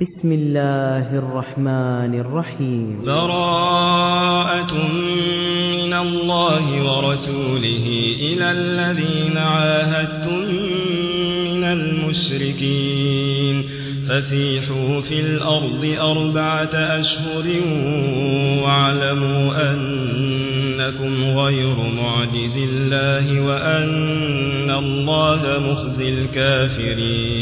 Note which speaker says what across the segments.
Speaker 1: بسم الله الرحمن الرحيم.
Speaker 2: براءة من الله ورسوله إلى الذين عاهدتم من المشركين. فسيحوا في الأرض أربعة أشهر واعلموا أنكم غير معجز الله وأن الله مخزي الكافرين.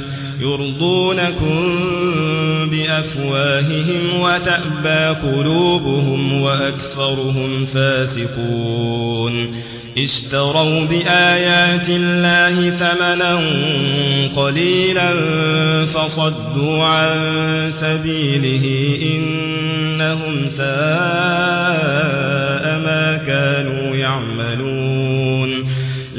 Speaker 2: يرضونكم بأفواههم وتأبى قلوبهم وأكثرهم فاسقون. اشتروا بآيات الله ثمنا قليلا فصدوا عن سبيله إنهم ساء ما كانوا يعملون.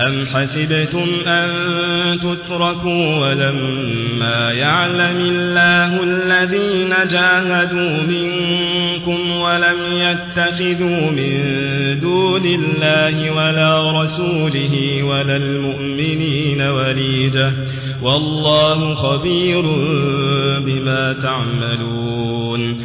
Speaker 2: أم حسبتم أن تتركوا ولما يعلم الله الذين جاهدوا منكم ولم يتخذوا من دون الله ولا رسوله ولا المؤمنين وليجة والله خبير بما تعملون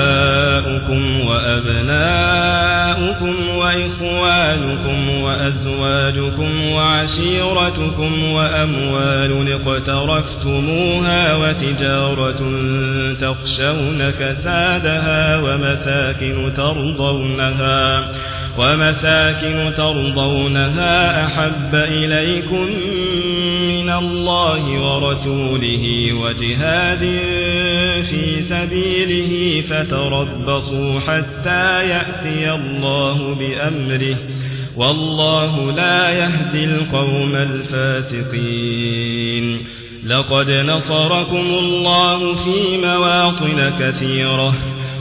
Speaker 2: آباؤكم وأبناؤكم وإخوانكم وأزواجكم وعشيرتكم وأموال اقترفتموها وتجارة تخشون كسادها ومساكن ترضونها ومساكن ترضونها أحب إليكم الله ورسوله وجهاد في سبيله فتربصوا حتى يأتي الله بأمره والله لا يهدي القوم الفاسقين. لقد نصركم الله في مواطن كثيرة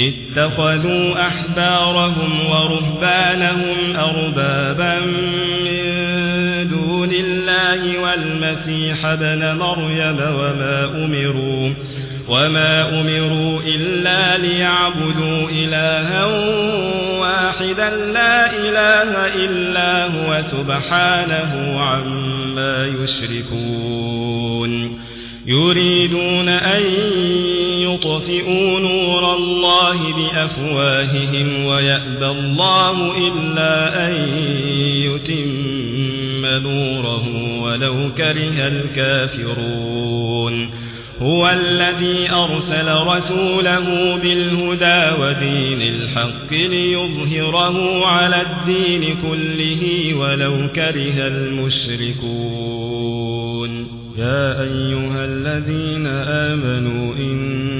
Speaker 2: اتخذوا أحبارهم ورهبانهم أربابا من دون الله والمسيح ابن مريم وما أمروا وما أمروا إلا ليعبدوا إلها واحدا لا إله إلا هو سبحانه عما يشركون. يريدون أن يطفئوا نور الله بأفواههم ويأبى الله إلا أن يتم نوره ولو كره الكافرون هو الذي أرسل رسوله بالهدى ودين الحق ليظهره على الدين كله ولو كره المشركون يا أيها الذين آمنوا إن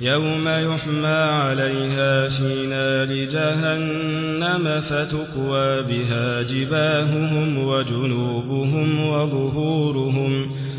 Speaker 2: يوم يحمى عليها في نار جهنم فتكوى بها جباههم وجنوبهم وظهورهم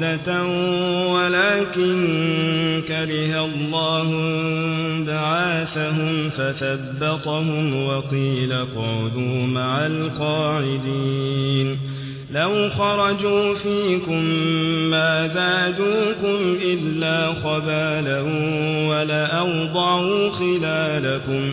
Speaker 2: عدة ولكن كره الله بعاثهم فثبطهم وقيل اقعدوا مع القاعدين. لو خرجوا فيكم ما زادوكم إلا خبالا ولأوضعوا خلالكم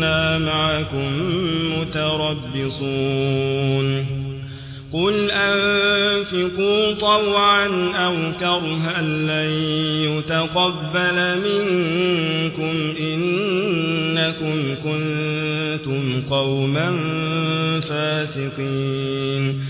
Speaker 2: إنا معكم متربصون. قل أنفقوا طوعا أو كرها لن يتقبل منكم إن إنكم كنتم قوما فاسقين.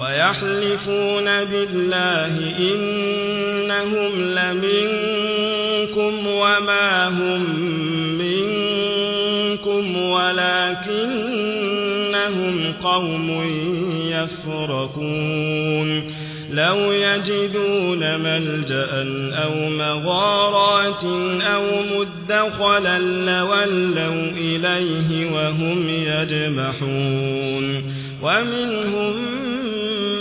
Speaker 2: ويحلفون بالله إنهم لمنكم وما هم منكم ولكنهم قوم يفرقون لو يجدون ملجأ أو مغارات أو مدخلا لولوا إليه وهم يجمحون ومنهم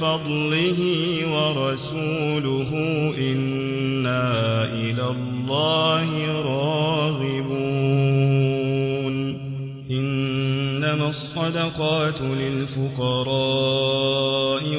Speaker 2: فضله ورسوله إنا إلى الله راغبون. إنما الصدقات للفقراء.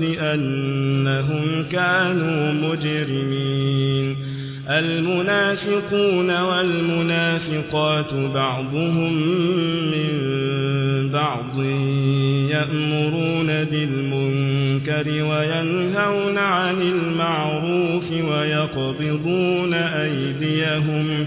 Speaker 2: بأنهم كانوا مجرمين. المنافقون والمنافقات بعضهم من بعض يأمرون بالمنكر المنكر وينهون عن المعروف ويقبضون أيديهم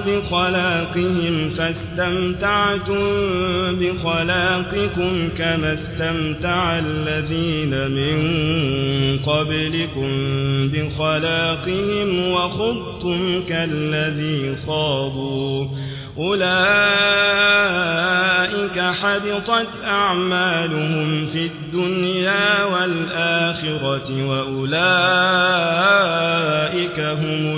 Speaker 2: بخلاقهم فاستمتعتم بخلاقكم كما استمتع الذين من قبلكم بخلاقهم وخضتم كالذي خاضوا أولئك حبطت أعمالهم في الدنيا والآخرة وأولئك هم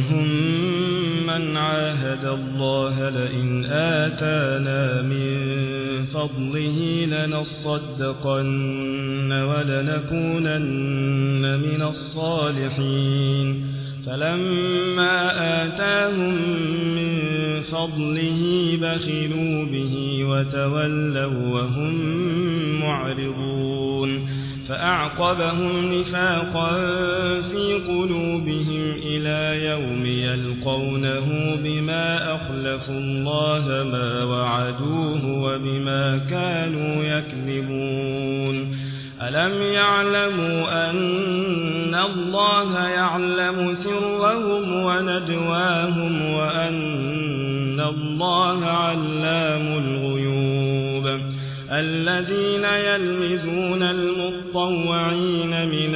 Speaker 2: من الله لئن آتانا من فضله لنصدقن ولنكونن من الصالحين. فلما آتاهم من فضله بخلوا به وتولوا وهم معرضون. فأعقبهم نفاقا في قلوبهم إلى يوم يلقونه بما أخلفوا الله ما وعدوه وبما كانوا يكذبون. ألم يعلموا أن الله يعلم سرهم ونجواهم وأن الله علام الغيوب. الذين يلمزون المطوعين من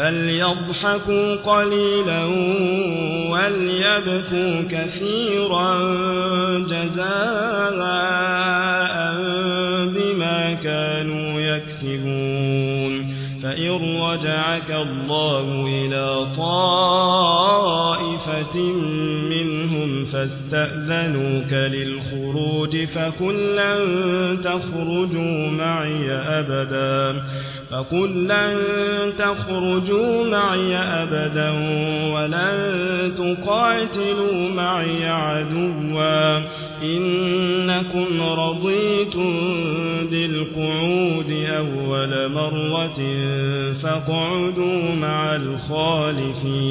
Speaker 2: فليضحكوا قليلا وليبكوا كثيرا جزاء بما كانوا يكسبون. فإن رجعك الله إلى طائفة منهم فاستأذنوك للخروج فكل لن تخرجوا معي أبداً فقل لن تخرجوا معي أبدا ولن تقاتلوا معي عدوا إنكم رضيتم بالقعود أول مرة فاقعدوا مع الخالفين.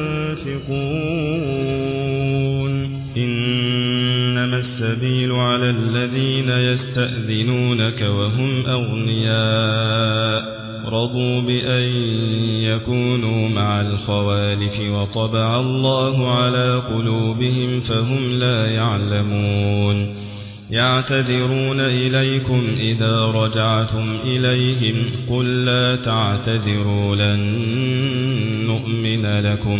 Speaker 2: يستأذنونك وهم أغنياء. رضوا بأن يكونوا مع الخوالف وطبع الله على قلوبهم فهم لا يعلمون. يعتذرون إليكم إذا رجعتم إليهم. قل لا تعتذروا لن نؤمن لكم.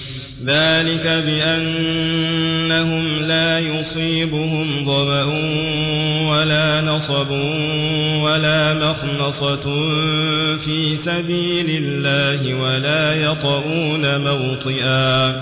Speaker 2: ذلك بأنهم لا يصيبهم ضمأ ولا نصب ولا مخنصة في سبيل الله ولا يطؤون موطئا.